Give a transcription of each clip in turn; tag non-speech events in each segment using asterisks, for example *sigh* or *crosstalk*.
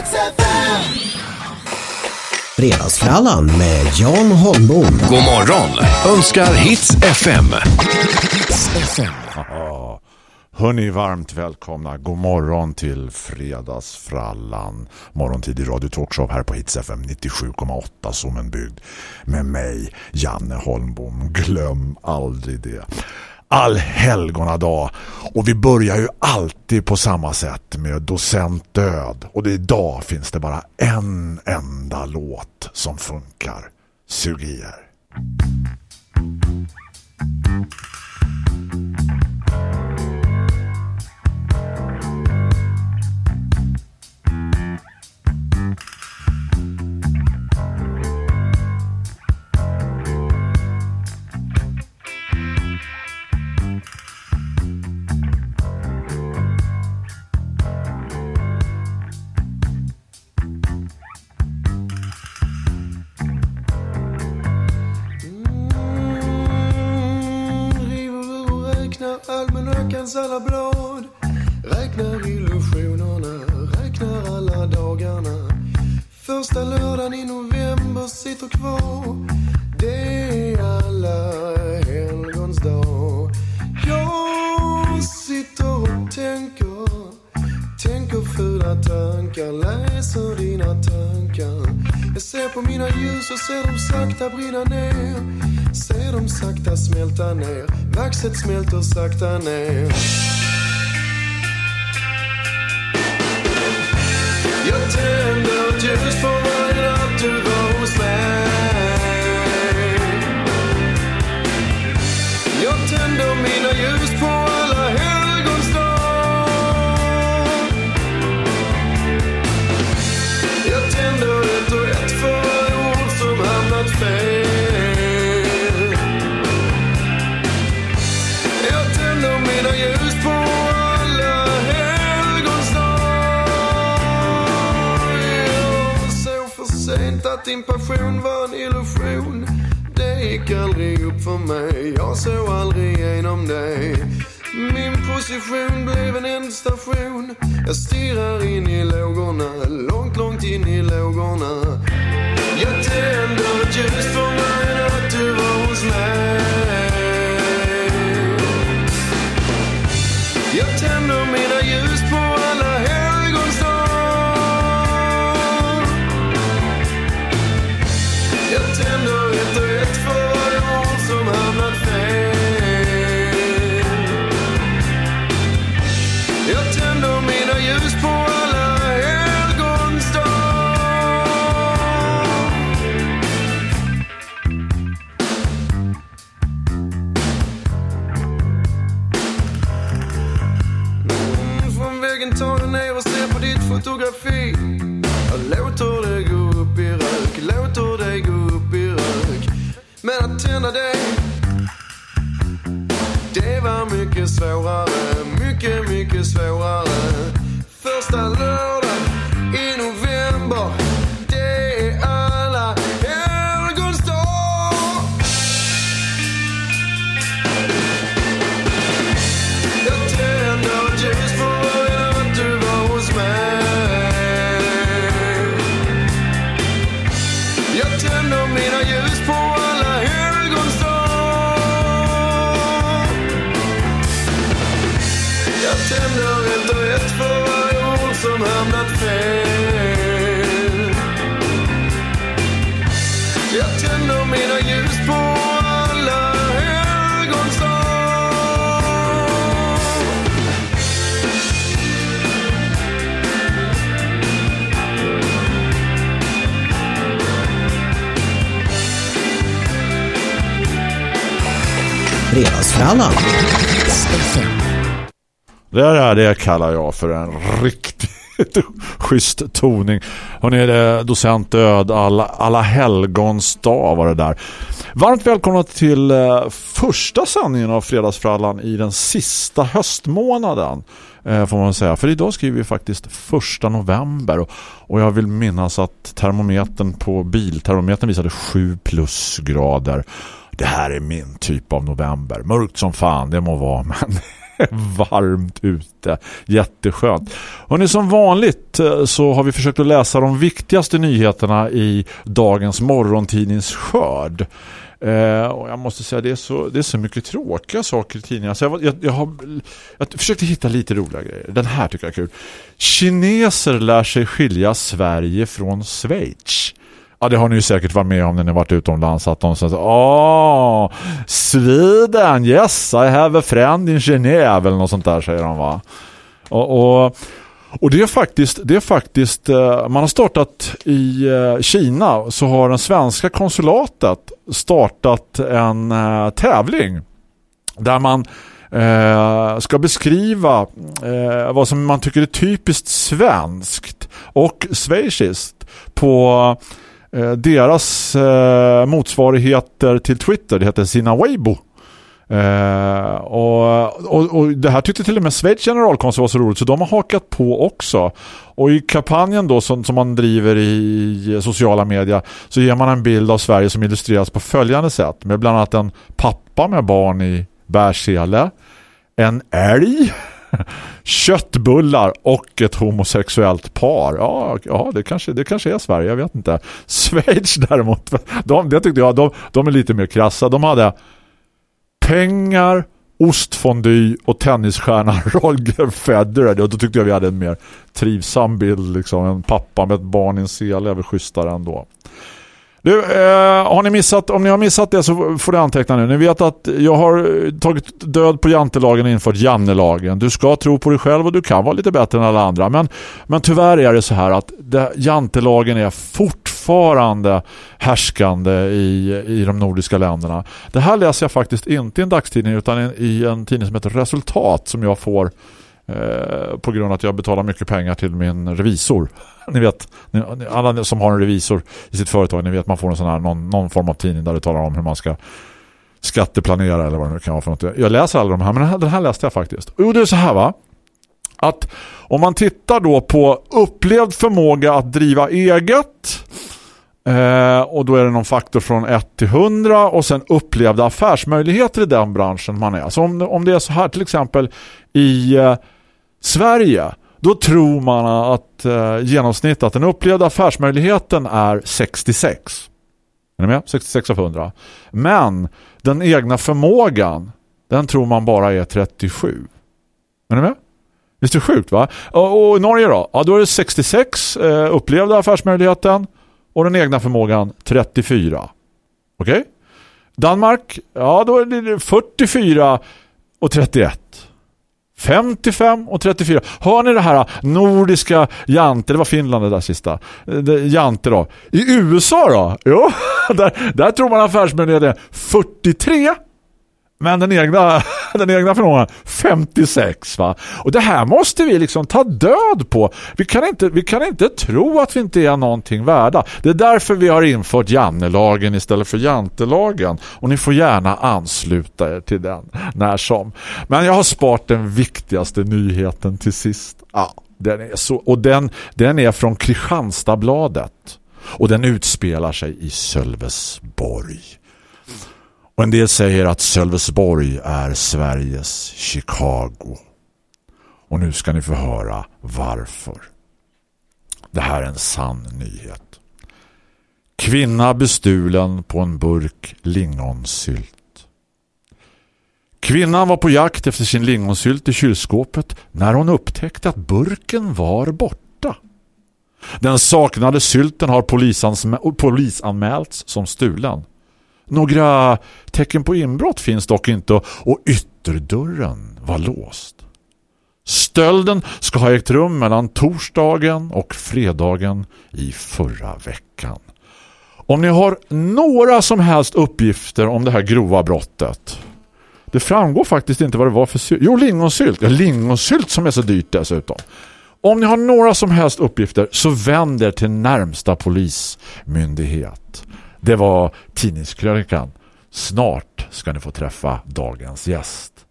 Hits FM. Fredagsfrallan med Jan Holmbom. God morgon önskar Hits FM. Hörni, varmt välkomna. God morgon till Fredagsfrallan. Morgontid i Radio Talkshow här på Hits FM 97,8 som en bygd. Med mig, Janne Holmbom. Glöm aldrig det. All helgona dag. Och vi börjar ju alltid på samma sätt med Docent Död. Och det idag finns det bara en enda låt som funkar. Sug i er. Sakta ner. Se dem sakta smälta ner, vaxet smälter sakta ner. Jag din passion var en illusion. Det gick aldrig upp för mig, jag såg aldrig igenom dig. Min position blev en ändstation. Jag stirrar in i lågorna, långt, långt in i lågorna. Jag tänder ett ljus för mig när du var hos mig. Låter det gå upp i rök, låter det gå upp i rök. Men att tända dig, det var mycket svårare, mycket, mycket svårare. Fredagsfrallan. Det där det kallar jag för en riktigt *laughs* schysst toning. Hon är docent död alla, alla helgons dag var det där. Varmt välkomna till eh, första sändningen av Fredagsfrallan i den sista höstmånaden eh, får man säga. För idag skriver vi faktiskt första november och, och jag vill minnas att termometern på biltermometern visade 7 plusgrader. Det här är min typ av november. Mörkt som fan, det må vara, *laughs* men varmt ute. Jätteskönt. Hörrni, som vanligt eh, så har vi försökt att läsa de viktigaste nyheterna i dagens morgontidningsskörd. Eh, och jag måste säga det är så, det är så mycket tråkiga saker i tidningarna. Så jag, jag, jag, har, jag försökte hitta lite roliga grejer. Den här tycker jag är kul. Kineser lär sig skilja Sverige från Schweiz. Ja, det har ni ju säkert varit med om när ni varit utomlands att de säger Åh, Sweden, yes, I have a friend in Genève eller något sånt där säger de va. Och, och, och det är faktiskt, det är faktiskt eh, man har startat i eh, Kina så har den svenska konsulatet startat en eh, tävling där man eh, ska beskriva eh, vad som man tycker är typiskt svenskt och schweiziskt på Eh, deras eh, motsvarigheter till Twitter, det heter sina Weibo. Eh, och, och, och, det här tyckte till och med Schweiz generalkonsul var så roligt så de har hakat på också. Och i kampanjen då som, som man driver i sociala medier så ger man en bild av Sverige som illustreras på följande sätt. Med bland annat en pappa med barn i bärsele, en älg *laughs* köttbullar och ett homosexuellt par. Ja, ja det, kanske, det kanske är Sverige, jag vet inte. *laughs* Schweiz däremot, de, det tyckte jag, de, de är lite mer krassa. De hade pengar, ostfondy och tennisstjärnan *laughs* Roger Federer. Och då tyckte jag vi hade en mer trivsam bild. Liksom. En pappa med ett barn i en sele är väl schysstare ändå. Du, eh, har ni missat, om ni har missat det så får ni anteckna nu. Ni vet att jag har eh, tagit död på jantelagen och infört jannelagen. Du ska tro på dig själv och du kan vara lite bättre än alla andra. Men, men tyvärr är det så här att det, jantelagen är fortfarande härskande i, i de nordiska länderna. Det här läser jag faktiskt inte i en dagstidning utan i en tidning som heter Resultat som jag får Eh, på grund av att jag betalar mycket pengar till min revisor. *laughs* Ni vet, alla som har en revisor i sitt företag, ni vet man får en sån här, någon, någon form av tidning där det talar om hur man ska skatteplanera eller vad det nu kan vara för något. Jag läser alla de här, men den här, den här läste jag faktiskt. Jo, det är så här va? Att om man tittar då på upplevd förmåga att driva eget eh, och då är det någon faktor från 1 till 100 och sen upplevda affärsmöjligheter i den branschen man är. Så om, om det är så här till exempel i eh, Sverige då tror man att eh, genomsnittet, att den upplevda affärsmöjligheten är 66. Är ni med? 66 av 100. Men den egna förmågan, den tror man bara är 37. Är ni med? Visst är det sjukt va? Och, och i Norge då? Ja, då är det 66 eh, upplevda affärsmöjligheten och den egna förmågan 34. Okej? Okay? Danmark, ja då är det 44 och 31. 55 och 34. Hör ni det här nordiska jante, det var Finland det där sista. Eh, jante då. I USA då? Jo, *laughs* där, där tror man affärsmyndigheten 43 men den egna, *laughs* den egna förmågan 56 va. Och det här måste vi liksom ta död på. Vi kan, inte, vi kan inte tro att vi inte är någonting värda. Det är därför vi har infört Jannelagen istället för Jantelagen. Och ni får gärna ansluta er till den när som. Men jag har sparat den viktigaste nyheten till sist. Ja, den är så, och den, den är från Kristianstadsbladet. Och den utspelar sig i Sölvesborg. Och en del säger att Sölvesborg är Sveriges Chicago. Och nu ska ni få höra varför. Det här är en sann nyhet. Kvinna bestulen på en burk lingonsylt. Kvinnan var på jakt efter sin lingonsylt i kylskåpet när hon upptäckte att burken var borta. Den saknade sylten har polisanmälts som stulen. Några tecken på inbrott finns dock inte och ytterdörren var låst. Stölden ska ha ägt rum mellan torsdagen och fredagen i förra veckan. Om ni har några som helst uppgifter om det här grova brottet. Det framgår faktiskt inte vad det var för sylt. Jo, lingonsylt. Ja, lingonsylt som är så dyrt dessutom. Om ni har några som helst uppgifter så vänd er till närmsta polismyndighet. Det var tidningskrönikan. Snart ska ni få träffa dagens gäst.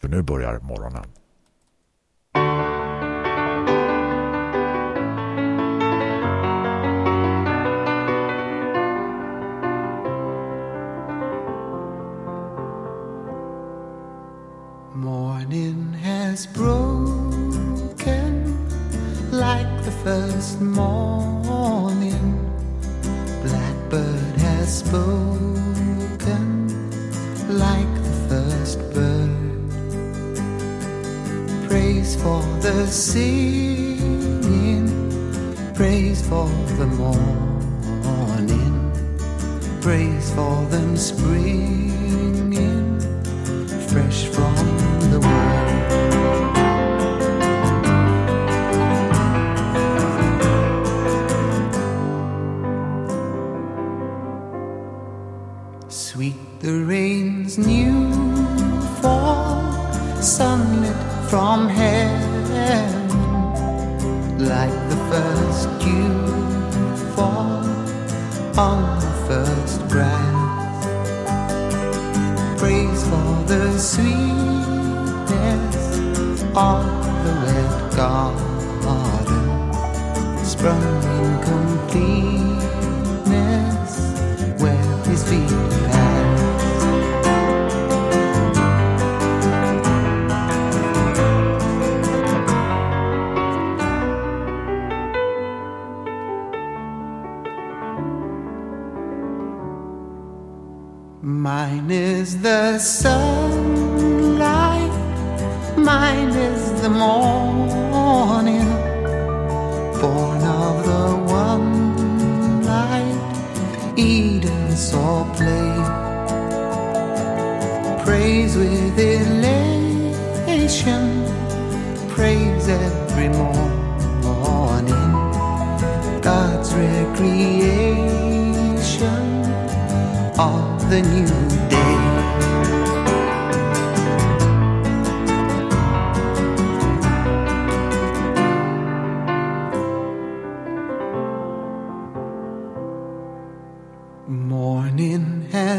För nu börjar morgonen. Morning has broken like the first morning spoken like the first bird. Praise for the singing, praise for the morning, praise for them springing fresh from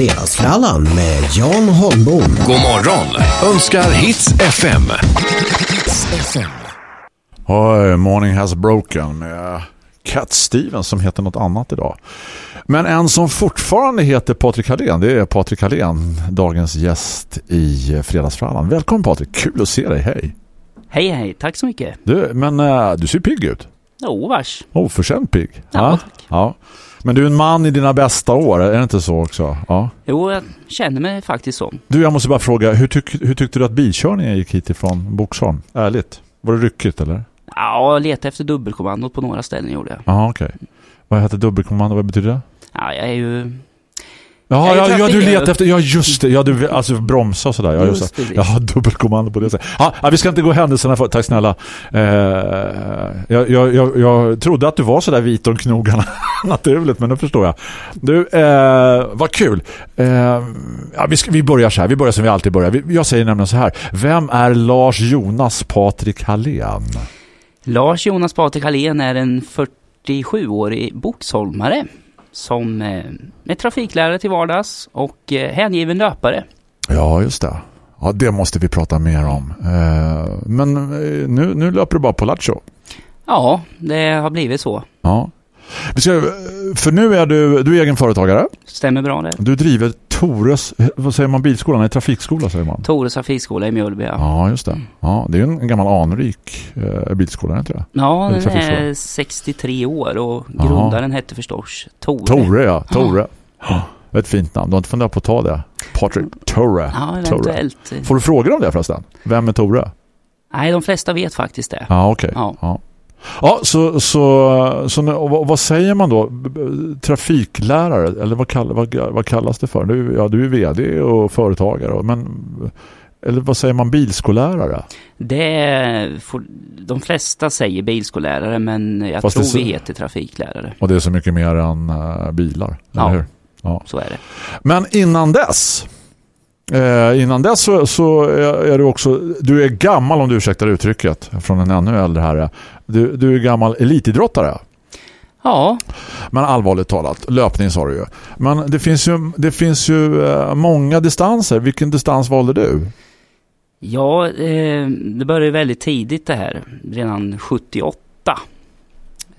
Fredagsfrallan med Jan Holmbom. God morgon önskar Hits FM. Oj, Morning Has Broken med Cat Stevens som heter något annat idag. Men en som fortfarande heter Patrik Hallén, det är Patrik Hallén, dagens gäst i Fredagsfrallan. Välkommen Patrik, kul att se dig, hej. Hej hej, tack så mycket. Du, men äh, du ser pigg ut. Jo, vars. Oförtjänt pigg. Ja, tack. ja. Men du är en man i dina bästa år, är det inte så också? Ja. Jo, jag känner mig faktiskt så. Du, jag måste bara fråga, hur, tyck, hur tyckte du att bilkörningen gick hit ifrån Boxholm? Ärligt. Var det ryckigt eller? Ja, jag letade efter dubbelkommandot på några ställen gjorde jag. Jaha, okej. Vad heter dubbelkommando? Vad betyder det? Ja, jag är ju... Jag är ja, ja, du letar efter, ja just det, ja du alltså bromsa och sådär, ja just, Just det. precis. Ja, dubbelkommando på det sättet. Ja, ja, vi ska inte gå händelserna för, tack snälla. Eh, jag, jag, jag, jag trodde att du var sådär vit om knogarna *laughs* naturligt, men nu förstår jag. Du, eh, vad kul. Eh, ja, vi, ska, vi börjar så här, vi börjar som vi alltid börjar. Vi, jag säger nämligen så här, vem är Lars Jonas Patrik Hallén? Lars Jonas Patrik Hallén är en 47-årig boxholmare som eh, är trafiklärare till vardags och eh, hängiven löpare. Ja, just det. Ja, det måste vi prata mer om. Eh, men nu, nu löper du bara på Lattjo. Ja, det har blivit så. Ja. För nu är du, du är egen företagare. Stämmer bra det. Du driver Tores, vad säger man, bilskolan? Nej, trafikskola säger man. Tores trafikskola i Mjölby. Ja, Ja, just det. Ja, det är en, gammal anrik eh, bilskola, inte det? ja den är 63 år och grundaren hette förstås Tore. Tore, ja. Tore. Ja. Ett fint namn. Du har inte funderat på att ta det? Patrik Tore. Ja, Tore. eventuellt. Får du frågor om det förresten? Vem är Tore? Nej, de flesta vet faktiskt det. Ja, okej. Ja. Ja. Ja, så, så, så vad, säger man då? Trafiklärare, eller vad, kall, vad, vad kallas det för? Du, ja, du är vd och företagare, men eller vad säger man, bilskollärare? Det är, de flesta säger bilskollärare men jag Fast tror så- vi heter trafiklärare. Och det är så mycket mer än eh, bilar, Ja. eller hur? Ja. Så är det. Men innan dess, eh, innan dess så, så är, du också, du är gammal om du ursäktar uttrycket från en ännu äldre herre. Du, du är gammal elitidrottare. Ja, Men allvarligt talat, löpning sa du ju. Men det finns ju, det finns ju eh, många distanser. Vilken distans valde du? ja eh, det började väldigt tidigt det här. Redan 78.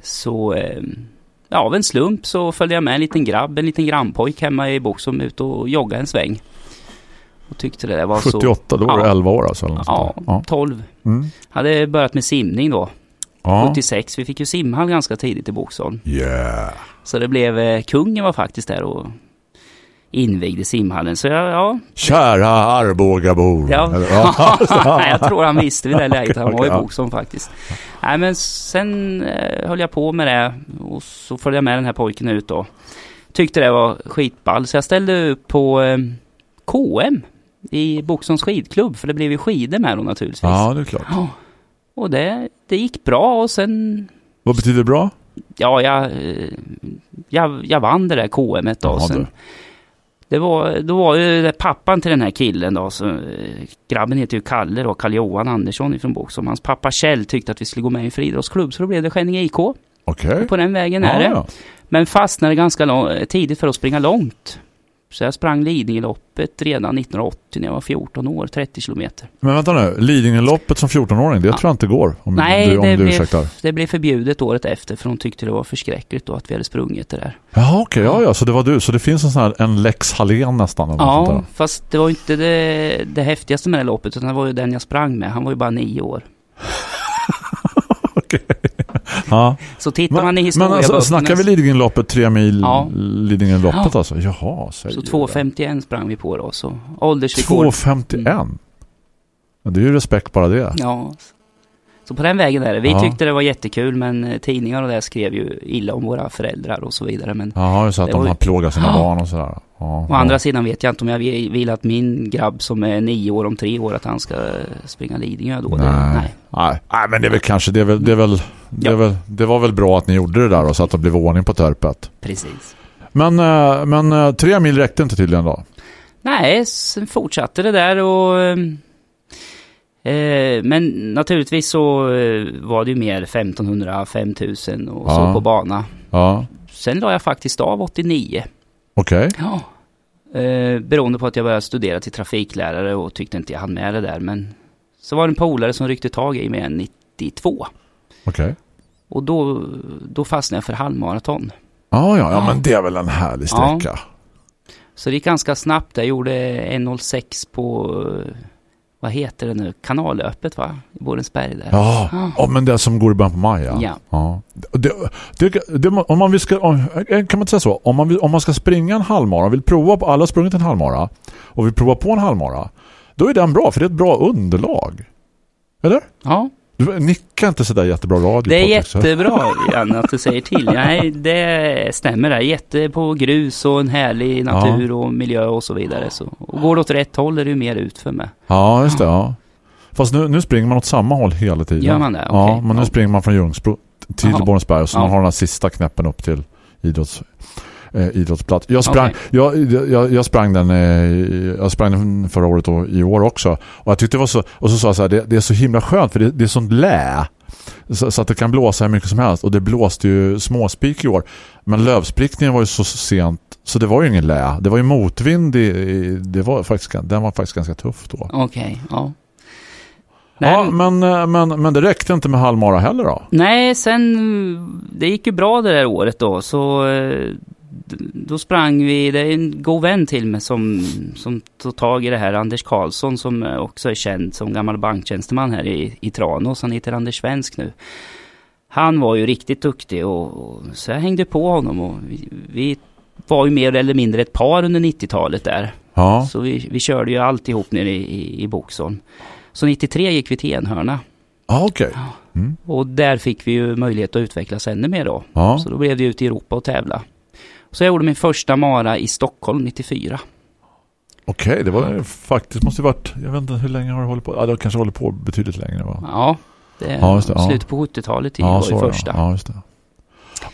Så eh, ja, av en slump så följde jag med en liten grabb, en liten grannpojk hemma i Boxholm ut och joggade en sväng. Och tyckte det var så... 78, då var du Ja. 11 år alltså. Ja, ja. 12. Mm. Hade börjat med simning då. ja. 76. Vi fick ju simhall ganska tidigt i Boxholm. Yeah. Så det blev, eh, kungen var faktiskt där och invigde simhallen. Så jag, ja, Kära Arbogabor. ja, *laughs* ja. jag tror han visste vid det läget. Han var i. Boxholm faktiskt. Nej men sen eh, höll jag på med det och så följde jag med den här pojken ut då. Tyckte det var skitball så jag ställde upp på eh, KM i Boxholms skidklubb för det blev ju skidor med då naturligtvis. ja, det är klart. Ja. Och det, det gick bra och sen Vad betyder bra? Ja, jag, jag, jag vann det där KM då. Jaha, Sen, det var, då var ju det pappan till den här killen då. Så, grabben heter ju Kalle då, Karl-Johan Andersson ifrån Boxholm. Hans pappa Kjell tyckte att vi skulle gå med i en friidrottsklubb. Så då blev det Skänninge IK. Okej. Och på den vägen Ja, är det. ja. Men fastnade ganska lång, tidigt för att springa långt. Så jag sprang Lidingöloppet redan 1980 när jag var 14 år, 30 kilometer. Men vänta nu, Lidingöloppet som 14-åring, det Ja. tror jag inte går. Om Nej, du, om det, du blev, ursäktar. det blev förbjudet året efter för hon tyckte det var förskräckligt då att vi hade sprungit det där. Jaha, okej. Ja, ja. Så det var du. Så det finns en sån här, en Lex Hallén nästan. Eller Ja, sånt fast det var inte det, det häftigaste med det loppet utan det var ju den jag sprang med. Han var ju bara nio år. *laughs* *laughs* där. Ja. Så tittar Men, man i men historieböckerna alltså, snackar vi Lidingöloppet, tre mil Ja. Lidingöloppet Ja. alltså? Jaha, säger så du 2.51 sprang vi på då. Så åldersrekord. 2,51? Ja, det är ju respekt bara det. Ja. Så på den vägen är det. Vi Ja. tyckte det var jättekul men eh, tidningar och det skrev ju illa om våra föräldrar och så vidare. Men Jaha, så att Det de var ju- har plågat sina barn och sådär. Ja, å andra sidan vet jag inte om jag vill att min grabb som är nio år om tre år att han ska springa Lidingö då. Det, Nej. nej. Nej. Nej, men det är väl kanske, det är väl, det är väl, det, är väl, det var väl bra att ni gjorde det där och så att det blev ordning på törpet. Precis. Men, eh, men eh, tre mil räckte inte tydligen då? Nej, sen fortsatte det där och... Eh, men naturligtvis så eh, var det ju mer 1500, 5000 och Ja. så på bana. Ja, Sen la jag faktiskt av 89. okej. Ja. Eh, beroende på att jag började studera till trafiklärare och tyckte inte jag hann med det där. Men så var det en polare som ryckte tag i mig 92. Okej. Och då, då fastnade jag för halvmaraton. Ja, ja, ja, men det är väl en härlig Ja. sträcka. Så det gick ganska snabbt. Jag gjorde 1.06 på, eh, vad heter det nu, kanalöppet va? I Borensberg där. Ja, ja, men det som går i början på maj. Ja. Ja. Ja. Det, det, det, om man vill ska, om, kan man säga så? Om man, vill, om man ska springa en halvmara, vill prova på, alla har sprungit en halvmara och vill prova på en halvmara, då är den bra, för det är ett bra underlag. Eller? Ja, Du nickar inte sådär jättebra radio. det är jättebra Janne att du säger till. *laughs* Nej, det stämmer där. Jätte på grus och en härlig natur och miljö och så vidare. Så, och går det åt rätt håll är det ju mer ut för mig. Ja, just det. Ja. Fast nu, nu springer man åt samma håll hela tiden. Gör man det? Ja, Okej. men nu Ja. springer man från Ljungsbro till. Borensberg och så Ja. man har den här sista knäppen upp till idrotts, eh, idrottsplats. Jag sprang, Okej. jag, jag, jag sprang den eh, jag sprang den förra året och i år också. Och jag tyckte det var så, och så sa jag så här, det, det är så himla skönt för det, det är sånt lä. Så, så att det kan blåsa hur mycket som helst. Och det blåste ju småspik i år. Men lövsprickningen var ju så sent så det var ju ingen lä. Det var ju motvind i, i det var faktiskt, den var faktiskt ganska tuff då. Okej, ja. Nej, Ja, men, eh, men, men det räckte inte med halvmara heller då? Nej, sen det gick ju bra det där året då så eh, då sprang vi, det är en god vän till mig som, som tog tag i det här, Anders Karlsson som också är känd som gammal banktjänsteman här i, i Tranås, han heter Anders Svensk nu. Han var ju riktigt duktig och, och så jag hängde på honom och vi, vi var ju mer eller mindre ett par under 90-talet där. Ja. Så vi, vi körde ju alltihop nere i, i, i Boxholm. Så 93 gick vi till Enhörna. Ja, okej. Och där fick vi ju möjlighet att utvecklas ännu mer då. Ja. Så då blev det ut i Europa och tävla. Så jag gjorde min första mara i Stockholm 94. Okej, det var faktiskt måste varit, jag vet inte hur länge har du hållit på? Ja, det kanske hållit på betydligt längre va? Ja, det, Ja, just det, ja. slutet på 70-talet till ja, var så första. Ja, just det.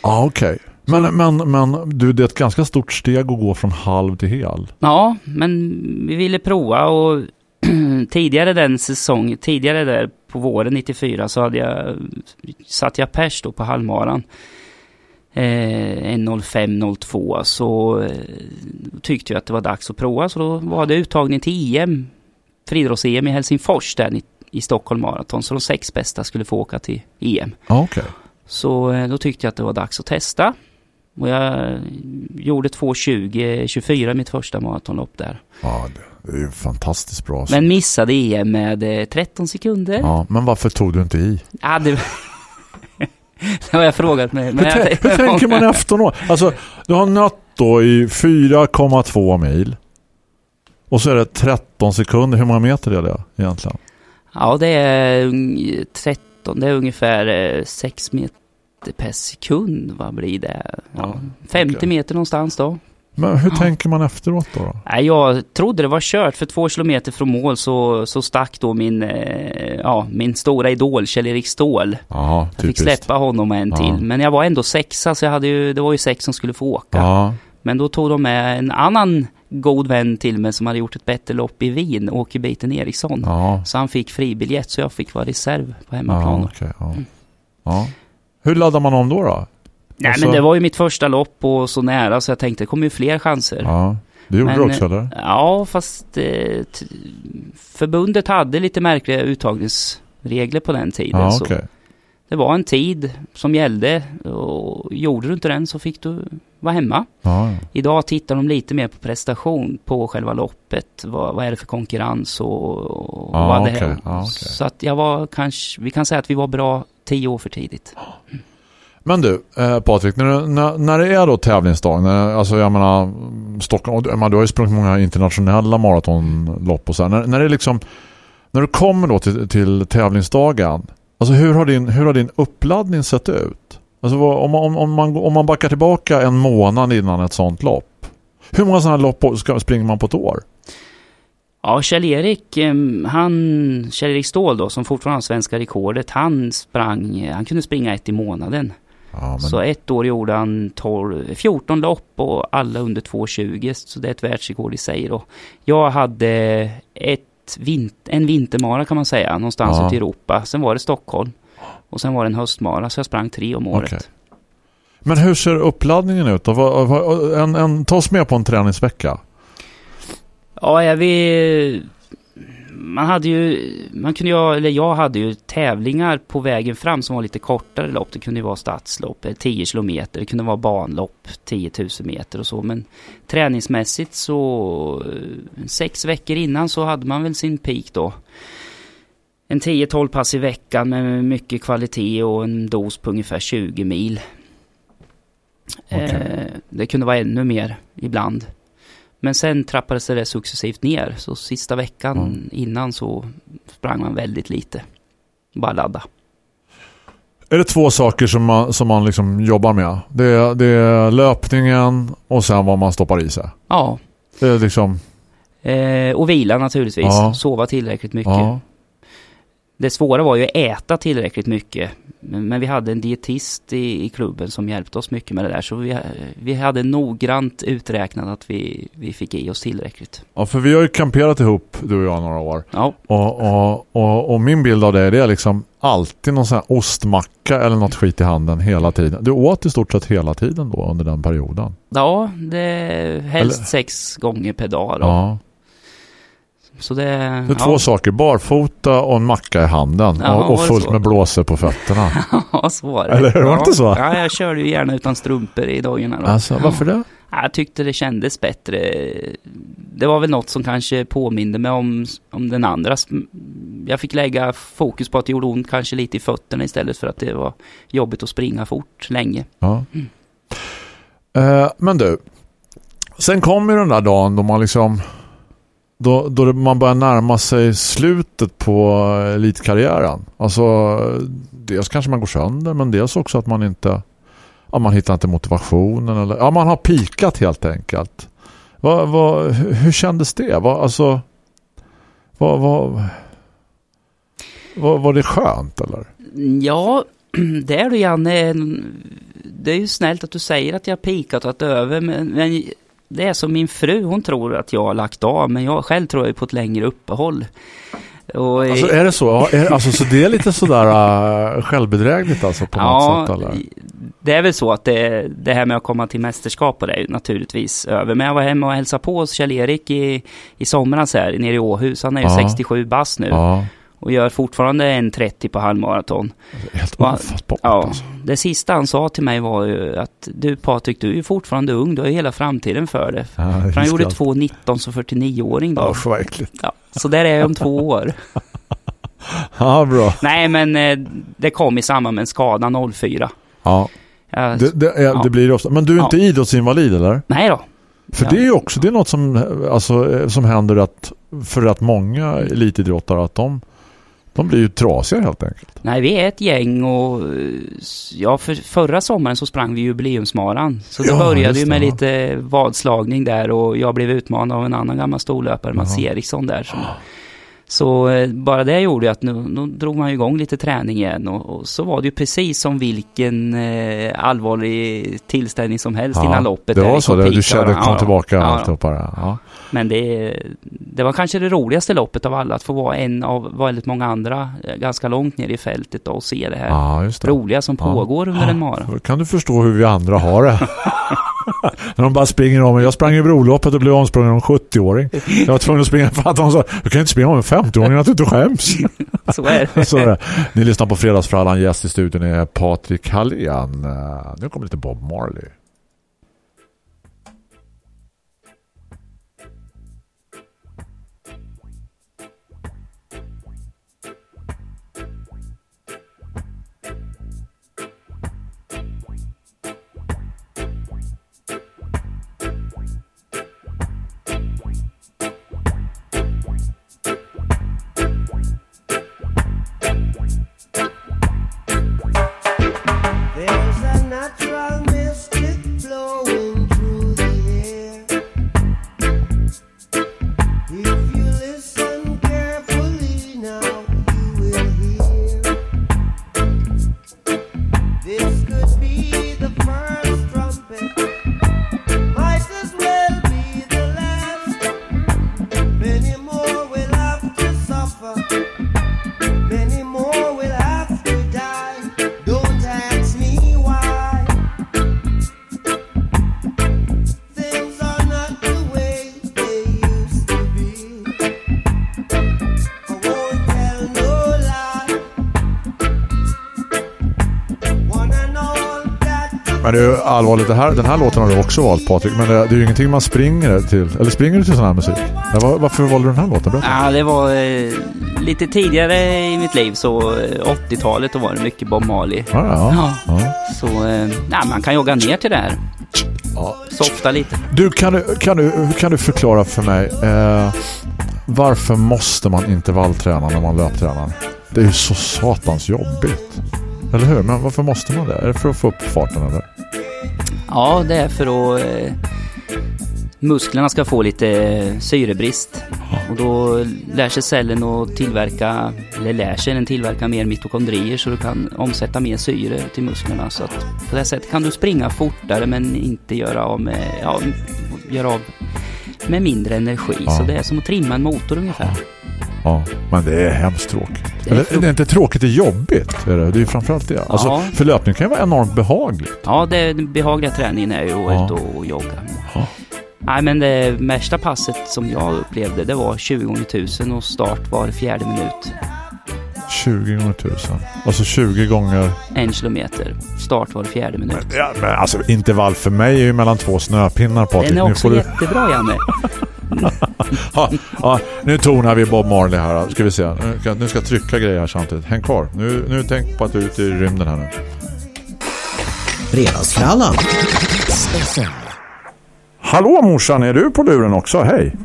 Ja, okej. Men, men, men du, det är ett ganska stort steg att gå från halv till hel. Ja, men vi ville prova och *clears throat* tidigare den säsongen, tidigare där på våren 94 så hade jag, satt jag pers då på halvmaran. Eh, 1.05.02 så eh, tyckte jag att det var dags att prova så då var det uttagning till EM, friidrotts-EM i Helsingfors där i, i Stockholm Marathon så de sex bästa skulle få åka till EM. Okej. Så eh, då tyckte jag att det var dags att testa. Och jag gjorde 2.20.24 mitt första maratonlopp där. Ja, det, är ju fantastiskt bra. Men missade EM med eh, 13 sekunder. ja, men varför tog du inte i? Ja, det... *laughs* *laughs* det har jag frågat mig. Hur, jag, hur *laughs* tänker man efter då? Alltså, du har nött då i 4,2 mil. Och så är det 13 sekunder. Hur många meter är det egentligen? Ja, det är ung- 13. Det är ungefär 6 meter per sekund. Vad blir det? Ja, 50 okej. meter någonstans då. Men hur Ja. tänker man efteråt då? jag trodde det var kört. För två kilometer från mål så, så stack då min, eh, ja, min stora idol Kjell-Erik Ståhl. Ja, Jag fick släppa honom en Ja. till. Men jag var ändå sexa så jag hade ju, det var ju sex som skulle få åka. Ja, Men då tog de med en annan god vän till mig som hade gjort ett bättre lopp i Wien, Åke Biten Eriksson. Så han fick fribiljett så jag fick vara reserv på hemmaplan. ja. ja. Hur laddar man om då då? Nej Alltså- men det var ju mitt första lopp och så nära så jag tänkte det kommer ju fler chanser. Ja, det gjorde Men, du också eller? Ja, fast eh, förbundet hade lite märkliga uttagningsregler på den tiden. Ja, så okej. Det var en tid som gällde och gjorde du inte den så fick du vara hemma. Ja. Idag tittar de lite mer på prestation på själva loppet. Vad, vad är det för konkurrens och, och Ja, vad det okej. är. Okej. Så att jag var kanske, vi kan säga att vi var bra tio år för tidigt. Men du, eh, Patrik, när, när, när det är då tävlingsdag, när, alltså jag menar Stockholm, du, du har ju sprungit många internationella maratonlopp och så här. När, när det är liksom, när du kommer då till, till tävlingsdagen, alltså hur har din, hur har din uppladdning sett ut? Alltså vad, om, man- om, om, man, om man backar tillbaka en månad innan ett sånt lopp, hur många sådana lopp ska, springer man på ett år? Ja, Kjell-Erik, ehm, han, Kjell-Erik Ståhl då, som fortfarande har svenska rekordet, han sprang, han kunde springa ett i månaden. Ja, men, Så ett år gjorde han 12, 14 lopp och alla under 2.20, så det är ett världsrekord i sig då. Jag hade ett vin, en vintermara kan man säga, någonstans Ja. ute i Europa. Sen var det Stockholm. Och sen var det en höstmara, så jag sprang tre om året. Okej. men hur ser uppladdningen ut? En, en, ta oss med på en träningsvecka. Ja, jag vill... Man hade ju, man kunde ju, eller jag hade ju tävlingar på vägen fram som var lite kortare lopp. Det kunde ju vara stadslopp, eh, 10 kilometer, det kunde vara banlopp, 10 000 meter och så. Men träningsmässigt så, eh, sex veckor innan så hade man väl sin peak då. En 10-12 pass i veckan med mycket kvalitet och en dos på ungefär 20 mil. Okej. Eh, det kunde vara ännu mer ibland. Men sen trappades det successivt ner. Så sista veckan Mm. innan så sprang man väldigt lite. Bara ladda. Är det två saker som man, som man liksom jobbar med? Det är, det är löpningen och sen vad man stoppar i sig. Ja, Det är liksom... eh, och vila naturligtvis. Ja. Sova tillräckligt mycket. Ja, Det svåra var ju att äta tillräckligt mycket. Men, vi hade en dietist i, i klubben som hjälpte oss mycket med det där. Så vi, vi hade noggrant uträknat att vi, vi fick i oss tillräckligt. ja, för vi har ju kamperat ihop, du och jag, några år. Ja, Och, och, och, och min bild av det, det är liksom alltid någon sån här ostmacka eller något skit i handen hela tiden. Du åt i stort sett hela tiden då under den perioden. ja det helst Eller- sex gånger per dag. Då. Ja. Så det, Det är ja. två saker, barfota och en macka i handen Ja, och, och fullt med blåsor på fötterna. *laughs* Ja, så var det. Eller? Var det ja. inte så? Ja, jag körde ju gärna utan strumpor i dagarna då. Alltså, varför det? Ja, Jag tyckte det kändes bättre. Det var väl något som kanske påminde mig om, om den andra. Jag fick lägga fokus på att det gjorde ont kanske lite i fötterna istället för att det var jobbigt att springa fort länge. Ja. Mm. Eh, men du, sen kommer ju den där dagen då man liksom då, då man börjar närma sig slutet på elitkarriären. Alltså dels kanske man går sönder men dels också att man inte ja, man hittar inte motivationen eller ja, man har pikat helt enkelt. Va, va, hur, kändes det? Va, alltså, va, va, va, var det skönt eller? Ja, *clears throat* det är du Janne. Det är ju snällt att du säger att jag har pikat och att det är över. Men, men det är som min fru, hon tror att jag har lagt av. Men jag själv tror jag är på ett längre uppehåll. Och, Alltså är det så? Ja, alltså, så det är lite sådär uh, självbedrägligt alltså på något sätt eller? det är väl så att det, det här med att komma till mästerskap och det är naturligtvis över. Men jag var hemma och hälsade på hos Kjell-Erik i, i somras här nere i Åhus. Han är ju Ja. 67 bass nu Ja, och gör fortfarande en 30 på halvmaraton. helt Va? ofattbart Ja, alltså. det sista han sa till mig var ju att du Patrik, du är ju fortfarande ung, du har ju hela framtiden för dig. Ja, För han gjorde det. 2.19 som 49-åring då. Usch äckligt. Ja, så där är jag om två år. *laughs* Ja, bra. Nej, men eh, det kom i samband med en skada 04. Ja, det, det, är, Ja. det blir det ofta. Men du är Ja. inte idrottsinvalid eller? Nej då. För Ja. det är ju också det är något som, alltså, eh, som händer att, för att många elitidrottare att de, de blir ju trasiga helt enkelt. Nej, vi är ett gäng och eh, ja, för förra sommaren så sprang vi jubileumsmaran. Så det Ja, började ju med ja. lite vadslagning där och jag blev utmanad av en annan gammal storlöpare, Mats. Eriksson där. Som, så eh, bara det gjorde ju att nu, nu drog man igång lite träning igen och, och så var det ju precis som vilken eh, allvarlig tillställning som helst innan loppet. det var i så, det, du kände, kom Ja, tillbaka ja, ja. alltihopa det. Ja. Men det, det var kanske det roligaste loppet av alla, att få vara en av väldigt många andra eh, ganska långt ner i fältet och se det här ja, det. roliga som Ja. pågår under en mara. Kan du förstå hur vi andra har det. *laughs* När de bara springer om. Jag sprang i broloppet och blev omsprungen av en 70-åring. Jag var tvungen att springa för att de sa du kan inte springa om en 50-åring att du inte skäms. *laughs* Så är det. Så är det. Ni lyssnar på Fredagsfrallan. Gäst i studion är Patrik Hallén. Eh, Nu kommer lite Bob Marley. Allvarligt. Det här, den här låten har du också valt Patrik. Men det, det är ju ingenting man springer till. Eller springer du till sån här musik? Ja, var, varför valde du den här låten? Berätta. Ja, det var eh, lite tidigare i mitt liv, så eh, 80-talet, då var det mycket Bob Marley. Ja, ja. ja. Så eh, ja, man kan jogga ner till det här. Softa lite. Du, kan du, kan, du, kan du förklara för mig eh, varför måste man intervallträna när man löptränar? Det är ju så satans jobbigt. Eller hur? Men varför måste man det? Är det för att få upp farten eller? Ja, det är för att eh, musklerna ska få lite eh, syrebrist. Och då lär sig cellen att tillverka, eller lär sig den tillverka mer mitokondrier så du kan omsätta mer syre till musklerna. Så att på det sättet kan du springa fortare men inte göra av med, ja, göra av med mindre energi. Ja. Så det är som att trimma en motor ungefär. Ja, men det är hemskt tråkigt. Det är det är inte tråkigt, det är jobbigt. Är det? det är ju framförallt det. Alltså, Ja. För löpning kan ju vara enormt behagligt. Ja, det, den behagliga träningen är ju att Ja. och jogga. Ja. Nej, men det värsta passet som jag upplevde, det var 20 gånger 1000 och start var fjärde minut. 20 gånger 1000. Alltså 20 gånger... En kilometer. Start var fjärde minut. Ja, men alltså intervall för mig är ju mellan två snöpinnar Patrik. Den är Nu också får du... jättebra, Janne. *laughs* Ja, ja, nu tonar vi Bob Marley här. Ska vi se. Nu ska, nu ska jag trycka grejer här samtidigt. Häng kvar. Nu, nu tänk på att du är ute i rymden här nu. Fredagsfrallan. Hallå morsan, är du på luren också? Hej.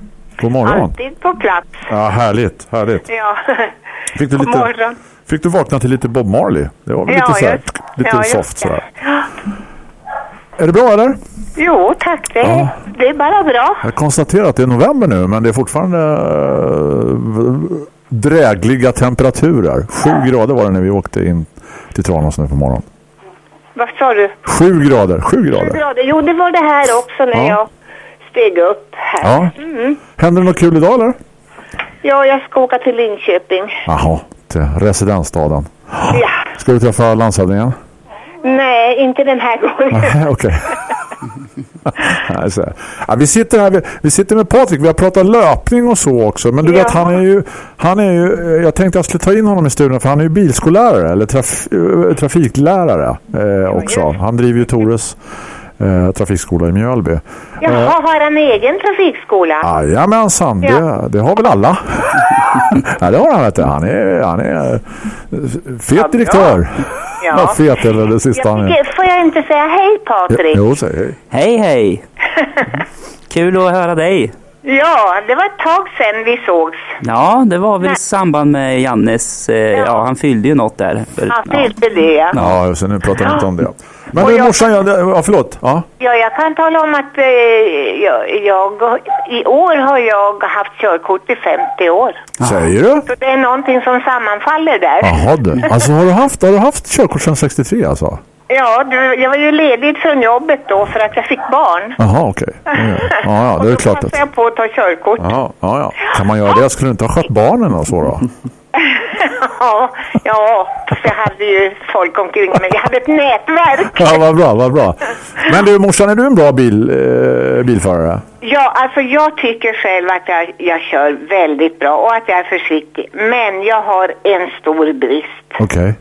God morgon. Alltid på plats. Ja, härligt, härligt. Ja. Fick du, God lite, morgon. fick du vakna till lite Bob Marley? Det var väl Ja, lite, så här, lite ja, soft sådär. Är det bra eller? Jo, tack. Det, Ja. det är bara bra. Jag konstaterar att det är november nu men det är fortfarande eh, drägliga temperaturer. Sju grader var det när vi åkte in till Tranås nu på morgonen. Vad sa du? Sju grader, sju Sju grader. grader. Jo, det var det här också när Ja. jag steg upp här. Ja. Mm. Händer det något kul idag eller? Ja, jag ska åka till Linköping. Jaha, till residensstaden. Ja. Ska du träffa landshövdingen? Nej, inte den här gången. Nej, *laughs* Okej. *laughs* Nej, så här. ja, vi sitter här, vi, sitter med Patrik, vi har pratat löpning och så också. Men du vet, Ja. han är ju, han är ju, jag tänkte jag skulle ta in honom i studion för han är ju bilskollärare eller traf, eh, trafiklärare eh, också. Han driver ju Tores eh, trafikskola i Mjölby. Jaha, har han egen trafikskola? Jajamensan, Ja. det, det har väl alla. *laughs* ja, det har han vet du. Han är, han är fet direktör. Ja. Ja, fet eller det sista han Jag är. tycker, får jag inte säga hej, Patrik? Jo, säg hej. Hej hej! *laughs* Kul att höra dig. Ja, det var ett tag sedan vi sågs. Ja, det var väl i samband med Jannes, eh, ja. han fyllde ju något där. För, Ja, ja. det. Ja. Ja, det, nu pratar vi inte om det. Men Och du jag- morsan, ja, det- ja förlåt. Ja. Ja, jag kan tala om att eh, jag, jag, i år har jag haft körkort i 50 år. Säger du? Så det är någonting som sammanfaller där. Jaha du. *laughs* Alltså har du haft, har du haft körkort sedan 63 alltså? Ja, du, jag var ju ledig från jobbet då för att jag fick barn. Jaha, okej. Ja, ja, ja, det är Då klart. passade Att, jag på att ta körkort. ja, ja, ja. Kan man göra det? Skulle du inte ha skött barnen och så då? *laughs* *laughs* Ja, ja, jag hade ju folk omkring mig. Jag hade ett nätverk. Ja, vad bra, vad bra. Men du morsan, är du en bra bil, eh, bilförare? Ja, alltså jag tycker själv att jag, jag kör väldigt bra och att jag är försiktig. Men jag har en stor brist. Okej.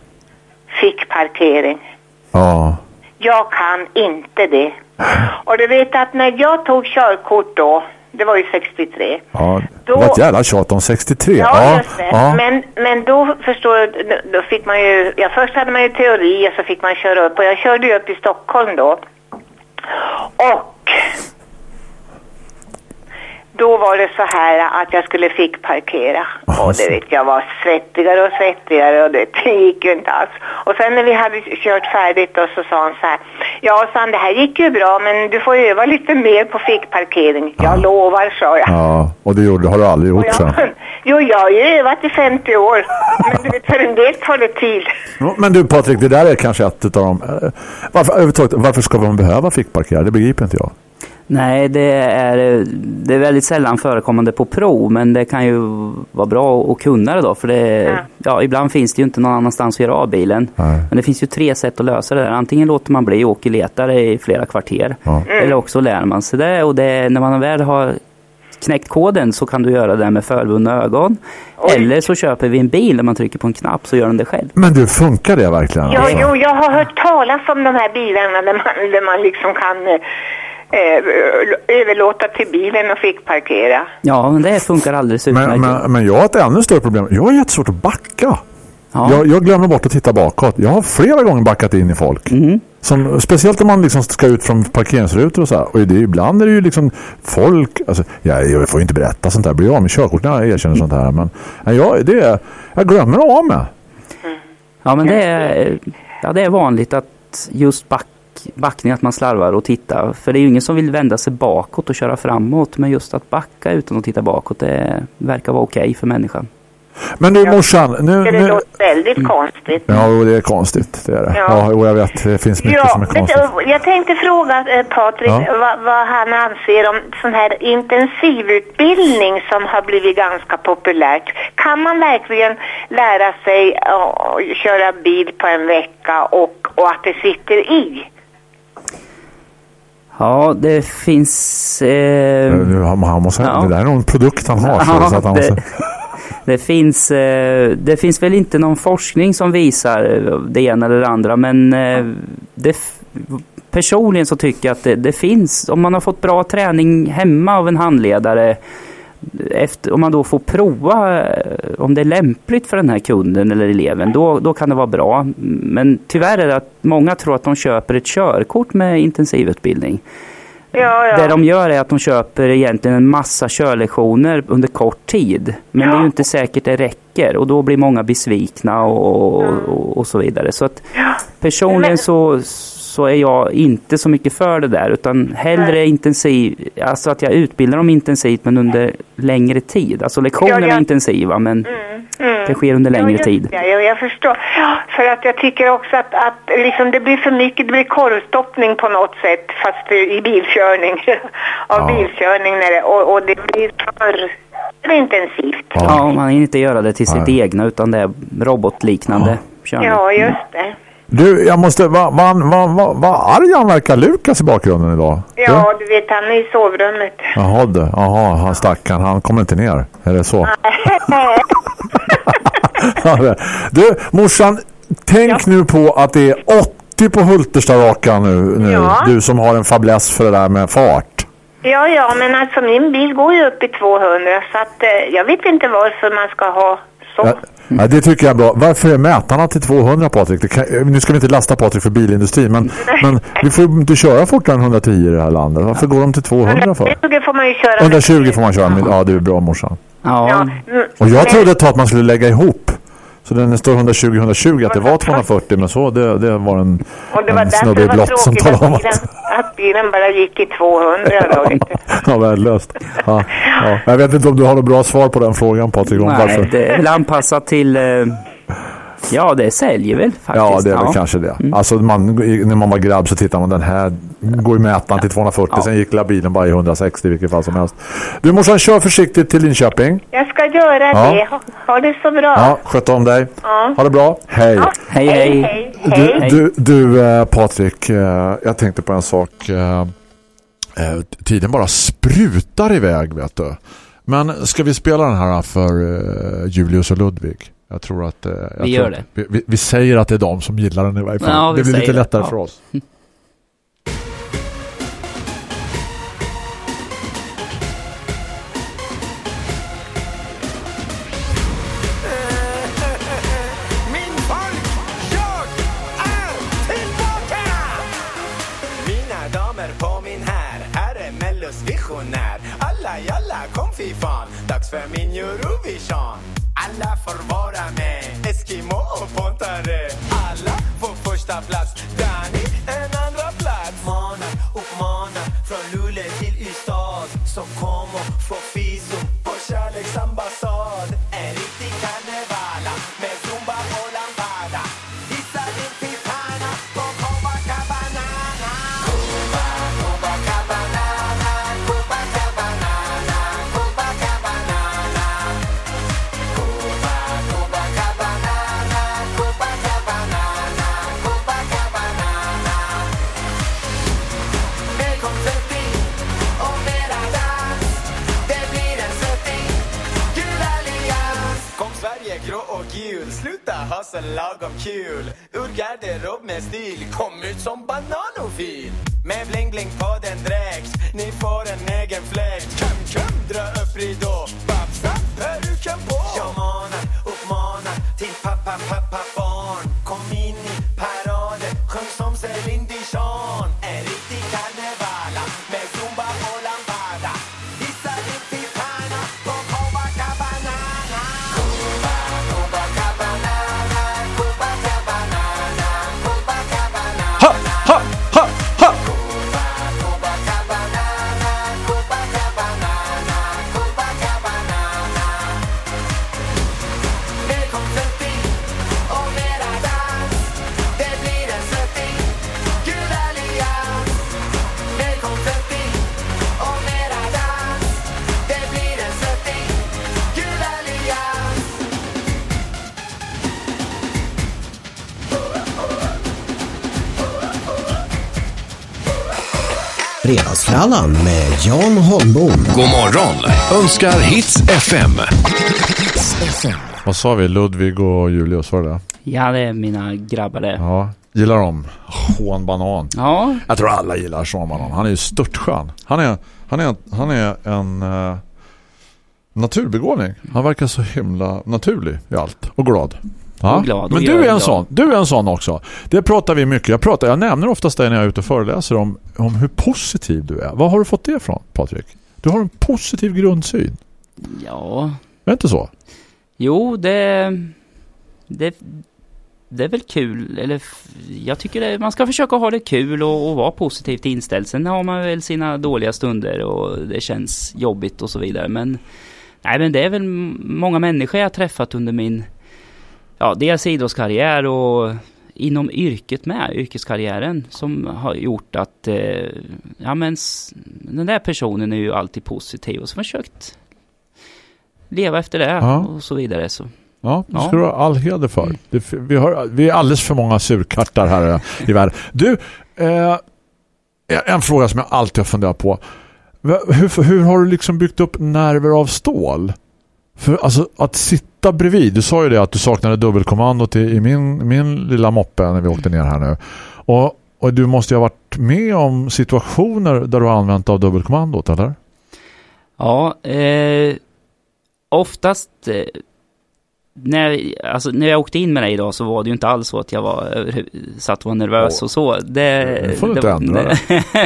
Fickparkering. Ja. Jag kan inte det. *laughs* Och du vet att när jag tog körkort då, det var ju 63. ja. Det Då- var ett jävla tjat om 63. Ja, just det. ja. Men, men då förstår du, då- då fick man ju, ja först hade man ju teori och så fick man köra upp och jag körde ju upp i Stockholm då. Och då var det så här att jag skulle fick parkera och det vet jag var svettigare och svettigare och det, det gick ju inte alls. Och sen när vi hade kört färdigt då så sa han så här, ja sa han, det här gick ju bra men du får öva lite mer på fickparkering. Jag lovar sa jag. Ja, och det gjorde, har du aldrig gjort Och så. jag, jo, jag har ju övat i 50 år. Men du vet, för en del tar det tid. Men du Patrik, det där är kanske ett utav dem. eh, Varför, överhuvudtaget, varför ska man behöva fickparkera? Det begriper inte jag. Nej, det är, det är väldigt sällan förekommande på prov, men det kan ju vara bra att kunna det då. För det, Ja. ja. ibland finns det ju inte någon annanstans att göra av bilen. Nej. Men det finns ju tre sätt att lösa det där. Antingen låter man bli och åker letare i flera kvarter. Ja. Eller också lär man sig det. Och det, när man väl har knäckt koden så kan du göra det med förbundna ögon. Eller så köper vi en bil där man trycker på en knapp så gör den det själv. Men du, funkar det verkligen? Ja, alltså? jo, jag har hört talas om de här bilarna där man, där man liksom kan eh, eh, överlåta till bilen och fick parkera. Ja, men det funkar alldeles utmärkt. Men, men, men jag har ett ännu större problem. Jag har jättesvårt att backa. ja. Jag, jag glömmer bort att titta bakåt. Jag har flera gånger backat in i folk. Mhm. Som, speciellt när man liksom ska ut från parkeringsrutor och så här. Och det, ibland är det ju liksom folk... Alltså, jag, jag får ju inte berätta sånt där. Jag blir av med körkort när jag erkänner sånt här. Men jag, det, är- jag glömmer av mig. Ja men det är, ja, det är vanligt att just back, backning, att man slarvar och tittar. För det är ju ingen som vill vända sig bakåt och köra framåt. Men just att backa utan att titta bakåt, det verkar vara okej för människan. Men du morsan, nu... Det nu låter väldigt konstigt. ja, och det är konstigt. Det är det. Ja. Ja. jag vet. Det finns mycket Ja, som är konstigt. jag tänkte fråga eh, Patrik Ja. vad, vad han anser om sån här intensivutbildning som har blivit ganska populärt. Kan man verkligen lära sig att köra bil på en vecka och, och att det sitter i? Ja, det finns... Eh, han, han måste, Ja. Det där är nog en produkt han har. Ja, så att han det- måste, *laughs* Det finns, eh, det finns väl inte någon forskning som visar eh, det ena eller det andra men eh, det, personligen så tycker jag att det, det finns, om man har fått bra träning hemma av en handledare efter, om man då får prova eh, om det är lämpligt för den här kunden eller eleven, då, då kan det vara bra. Men tyvärr är det att många tror att de köper ett körkort med intensivutbildning. Ja, ja. Det de gör är att de köper egentligen en massa körlektioner under kort tid. Men det är ju inte säkert det räcker och då blir många besvikna och, och, och så vidare. Så att personligen så, så är jag inte så mycket för det där utan hellre intensiv, alltså att jag utbildar dem intensivt men under längre tid. Alltså lektionerna Ja, är ja. intensiva men Mm. det sker under längre just tid. Ja, jag förstår. Ja, för att jag tycker också att, att liksom det blir för mycket, det blir korvstoppning på något sätt fast i bilkörning. *laughs* Av Ja. bilkörning när det, och, och det blir för, intensivt. Ja. Ja, man inte göra det till sitt Nej. egna utan det är robotliknande körning. just det. Du, jag måste... Vad va, va, va, va arg han verkar Lukas i bakgrunden idag. Ja, du vet han är i sovrummet. Du? Jaha, du. Jaha, han stackarn. Han kommer inte ner. Är det så? *laughs* Ja, det- du, morsan, tänk nu på att det är 80 på Hulterstarakan nu, nu. Ja. Du som har en fäbless för det där med fart. Ja, ja, men alltså min bil går ju upp i 200 så att eh, jag vet inte varför man ska ha så. Ja, ja, det tycker jag är bra. Varför är mätarna till 200 Patrik? Det kan, nu ska vi inte lasta Patrik för bilindustrin, men, men vi får inte köra fortare än 110 i det här landet. Varför går de till 200 för? 120 får man ju köra. 120 får man köra. men- Ja, du är bra morsan. Ja, mm, Och jag trodde ett tag att man skulle lägga ihop. Så den står 120-120 att det var 240 men så det, det var en, Och det var en snubbe i blått som talade om att bilen, att bilen bara gick i 200 *laughs* då. ja, värdelöst. Ja, ja. Jag vet inte om du har något bra svar på den frågan Patrik. Nej, varför. det är väl anpassat till... eh, Ja, det säljer väl faktiskt. Ja, det är väl kanske det. Alltså man, när man var grabb så tittar man den här går ju mätaren till 240. Ja. Sen gick la bilen bara i 160 i vilket fall som helst. Du morsan, kör försiktigt till Linköping. Jag ska göra Ja. det. Ha, ha det så bra. Ja, sköt om dig. Ja. Ha det bra. Hej. Ja, Hej, hej. hej, Du, hej. du, du eh, Patrik, eh, jag tänkte på en sak. Eh, eh, tiden bara sprutar iväg, vet du. Men ska vi spela den här för eh, Julius och Ludvig? Jag tror att... Eh, jag Vi tror gör att- det. Vi, vi, säger att det är de som gillar den i varje fall. Ja, det blir lite det. lättare Ja. för oss. Vinnare. Alla får första plats, Danny en andra plats. Manar, uppmanar, från Luleå till Ystad. som kom lagom kul. Ur garderob med stil, kom ut som Fredagsfrallan med Jan Holmbom. God morgon önskar Hits FM. Vad sa vi? Ludvig och Julius, var det? Ja, det är mina grabbar det. Ja, gillar de Juan Banan. Ja, Jag tror alla gillar Sean Banan. Han är ju störtskön. Han är, han är, han är en uh, naturbegåvning. Han verkar så himla naturlig i allt. Och glad. Ja. Glad Men du är en glad. sån. Du är en sån också. Det pratar vi mycket. Jag, pratar, jag nämner oftast dig när jag är ute och föreläser om, om hur positiv du är. Var har du fått det ifrån, Patrik? Du har en positiv grundsyn. ja. Är det inte så? Jo, det... Det, det är väl kul, eller jag tycker det, man ska försöka ha det kul och, och vara positivt inställd. Sen har man väl sina dåliga stunder och det känns jobbigt och så vidare. Men, nej, men det är väl många människor jag har träffat under min, ja, dels idrottskarriär och inom yrket med, yrkeskarriären, som har gjort att, eh, ja men den där personen är ju alltid positiv och så försökt leva efter det Ja. och så vidare. Så. Ja, det ska du ha all heder för. Det, vi, har, vi är alldeles för många surkartar här eh, i världen. Du, eh, en fråga som jag alltid har funderat på. Hur, hur har du liksom byggt upp nerver av stål? För alltså att sitta bredvid, du sa ju det att du saknade dubbelkommandot i, i min, min lilla moppe när vi åkte ner här nu. Och, och du måste ju ha varit med om situationer där du har använt av dubbelkommandot, eller? Ja, eh, oftast eh, när, alltså, när jag åkte in med dig idag så var det ju inte alls så att jag var, överhu- satt och var nervös Åh. och så. Det, Det får du inte ändra.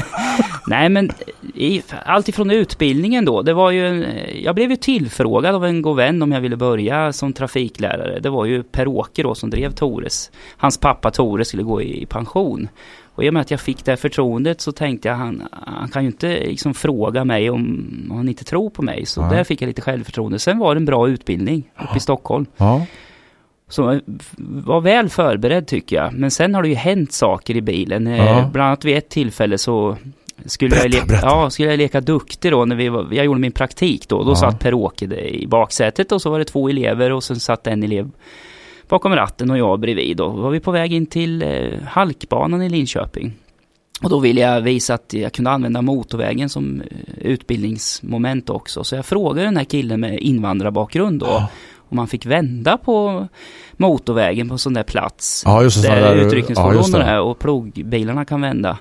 *laughs* Nej men i, allt ifrån utbildningen då, det var ju, en- jag blev ju tillfrågad av en god vän om jag ville börja som trafiklärare. Det var ju Per-Åke då som drev Tores. Hans pappa Tore skulle gå i pension. Och i och med att jag fick det här förtroendet så tänkte jag han, han kan ju inte liksom fråga mig om, om han inte tror på mig. Så Nej. där fick jag lite självförtroende. Sen var det en bra utbildning uppe i Stockholm. Ja. Så jag var väl förberedd tycker jag. Men sen har det ju hänt saker i bilen. Eh, Ja. Bland annat vid ett tillfälle så skulle, jag, Berätta, le- berätta. Ja, skulle jag leka duktig då när vi var, jag gjorde min praktik då. Då Ja. satt Per-Åke i baksätet och så var det två elever och sen satt en elev bakom ratten och jag bredvid. Då var vi på väg in till eh, halkbanan i Linköping. Och då ville jag visa att jag kunde använda motorvägen som eh, utbildningsmoment också. Så jag frågade den här killen med invandrarbakgrund då om man fick vända på motorvägen på sån där plats. Ja, just det, där där- ja, och plogbilarna kan vända.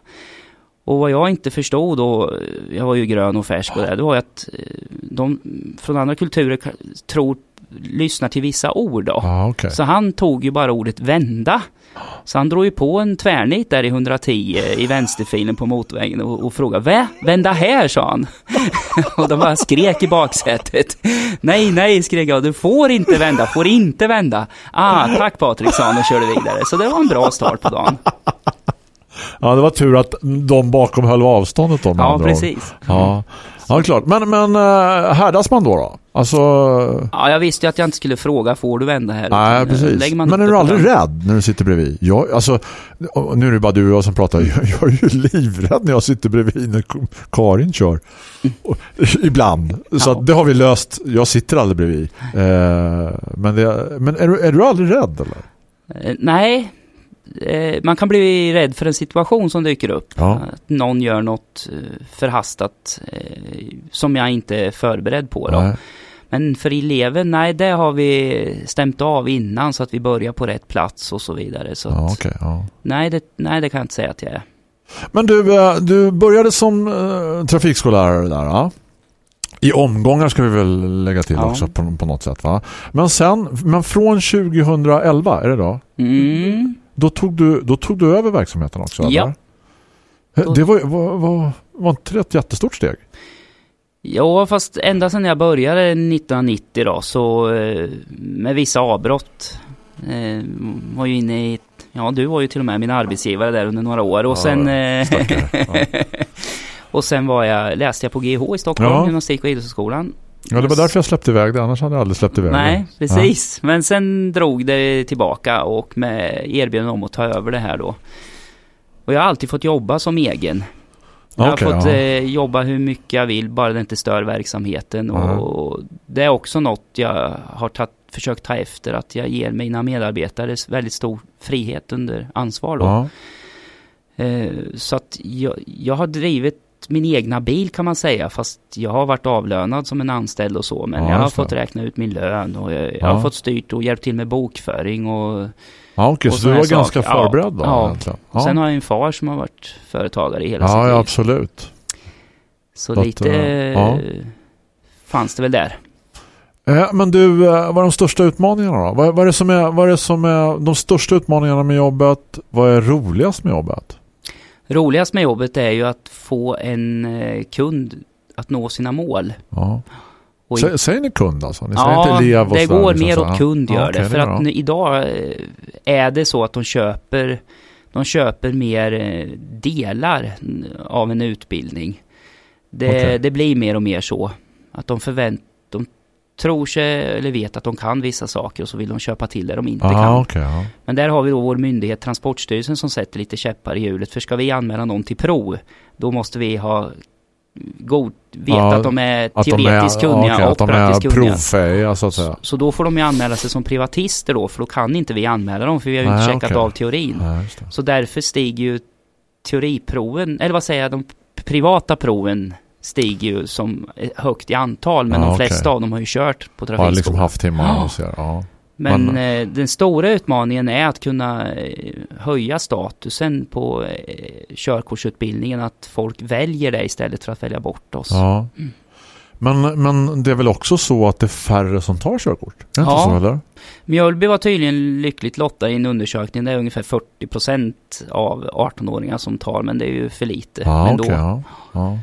Och vad jag inte förstod då, jag var ju grön och färsk och det, det var ju att eh, de från andra kulturer tror, lyssnar till vissa ord då. Ja, okej. Så han tog ju bara ordet vända. Så han drog ju på en tvärnit där i 110 i vänsterfilen på motorvägen och, och frågade Vä? Vända här, sa han. *laughs* och de bara skrek i baksätet. Nej, nej, skrek jag. Du får inte vända, får inte vända. Ah, tack Patrik, sa han och körde vidare. Så det var en bra start på dagen. Ja, det var tur att de bakom höll avståndet då. Ja, andra ord. precis. Ja, ja klart. Men, men äh, härdas man då då? Alltså, Ja, jag visste ju att jag inte skulle fråga, får du vända här? nej eh, precis. Men är du aldrig rädd när du sitter bredvid? Jag, alltså, nu är det bara du och jag som pratar. Jag, jag är ju livrädd när jag sitter bredvid när Karin kör. Och, ibland. Så Ja. att det har vi löst. Jag sitter aldrig bredvid. Eh, men det, men är, du, är du aldrig rädd eller? Eh, Nej, eh, man kan bli rädd för en situation som dyker upp. Ja. Att någon gör något eh, förhastat eh, som jag inte är förberedd på. Då. Nej. Men för eleven, nej det har vi stämt av innan så att vi börjar på rätt plats och så vidare. Så Ja, att, okej. ja. nej, det, nej, det kan jag inte säga att jag är. Men du, eh, du började som eh, trafikskollärare där, ja? I omgångar ska vi väl lägga till Ja. också på, på något sätt, va? Men sen, men från 2011, är det då? Mm. Då tog du, då tog du över verksamheten också, eller? Ja. Eh, Det var, var, var, var inte det ett jättestort steg? Ja, fast ända sedan jag började 1990 då, så eh, med vissa avbrott. Eh, var ju inne i, ja du var ju till och med min arbetsgivare där under några år och Ja, sen... Eh, *laughs* och sen var jag, läste jag på GH i Stockholm, Ja. gymnastik och idrottshögskolan. Ja, det var därför jag släppte iväg det, annars hade jag aldrig släppt iväg Nej, det. precis. Men sen drog det tillbaka och med erbjudande om att ta över det här då. Och jag har alltid fått jobba som egen. Jag har fått ja. eh, jobba hur mycket jag vill, bara det inte stör verksamheten. Ja. Och det är också något jag har tagit, försökt ta efter, att jag ger mina medarbetare väldigt stor frihet under ansvar då. Ja. Eh, så att jag, jag har drivit min egna bil kan man säga, fast jag har varit avlönad som en anställd och så. Men Ja, jag har det. fått räkna ut min lön och jag, jag Ja. har fått styrt och hjälpt till med bokföring och Ja, okej, Och så du var ganska saker. Ja, förberedd då ja. egentligen. Ja. sen har jag en far som har varit företagare i hela ja, sitt ja, liv. absolut. Så Så att, lite eh, ja. fanns det väl där. Eh, Men du, eh, vad är de största utmaningarna då? Vad, vad, är det som är, vad är det som är de största utmaningarna med jobbet? Vad är roligast med jobbet? Roligast med jobbet är ju att få en eh, kund att nå sina mål. Ja. Och i- Sä, säger ni kund alltså? Ni säger Ja, inte elev och det går liksom mer åt kund gör Ja, det. För är att nu, idag eh, är det så att de köper, de köper mer eh, delar av en utbildning. Det, Okej. det blir mer och mer så. Att de förvänt, de tror sig eller vet att de kan vissa saker och så vill de köpa till det de inte Ah, kan. okej, ja. Men där har vi då vår myndighet Transportstyrelsen som sätter lite käppar i hjulet. För ska vi anmäla någon till prov, då måste vi ha god, veta Ja, att de är Att de är, teoretiskt kunniga okej, och att de är praktiskt kunniga. så att säga. Så då får de ju anmäla sig som privatister då, för då kan inte vi anmäla dem, för vi har ju inte Nej, checkat okej. av teorin. Det. Så därför stiger ju teoriproven, eller vad säger jag, de privata proven stiger ju som högt i antal, men Ja, de flesta av dem har ju kört på Ja, trafikskolan. liksom haft timmar Ja. och så, ja. Men Men- eh, den stora utmaningen är att kunna eh, höja statusen på eh, körkortsutbildningen, att folk väljer det istället för att välja bort oss. ja. Men, men det är väl också så att det är färre som tar körkort? Är det inte Ja. så? Mjölby var tydligen lyckligt lottad i en undersökning. Det är ungefär 40% av 18-åringar som tar, men det är ju för lite Ja, ändå. okej. ja. Ja.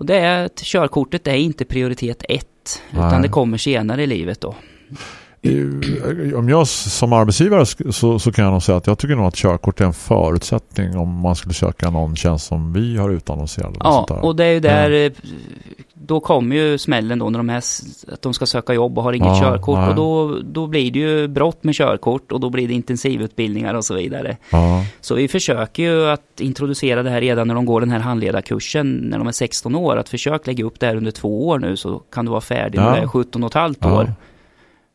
Och det är att körkortet är inte prioritet ett, utan Nej. det kommer senare i livet då. Om jag som arbetsgivare så, så kan jag nog säga att jag tycker nog att körkort är en förutsättning om man skulle söka någon tjänst som vi har utannonserat. Ja, där. och det är ju där, eh, då kommer ju smällen då när de är, s- att de ska söka jobb och har inget Ja, körkort. nej. Och då, då blir det ju brott med körkort och då blir det intensivutbildningar och så vidare. Ja. Så vi försöker ju att introducera det här redan när de går den här handledarkursen när de är 16 år. Att försök lägga upp det här under två år nu så kan du vara färdig Ja. när du är 17 och ett halvt år.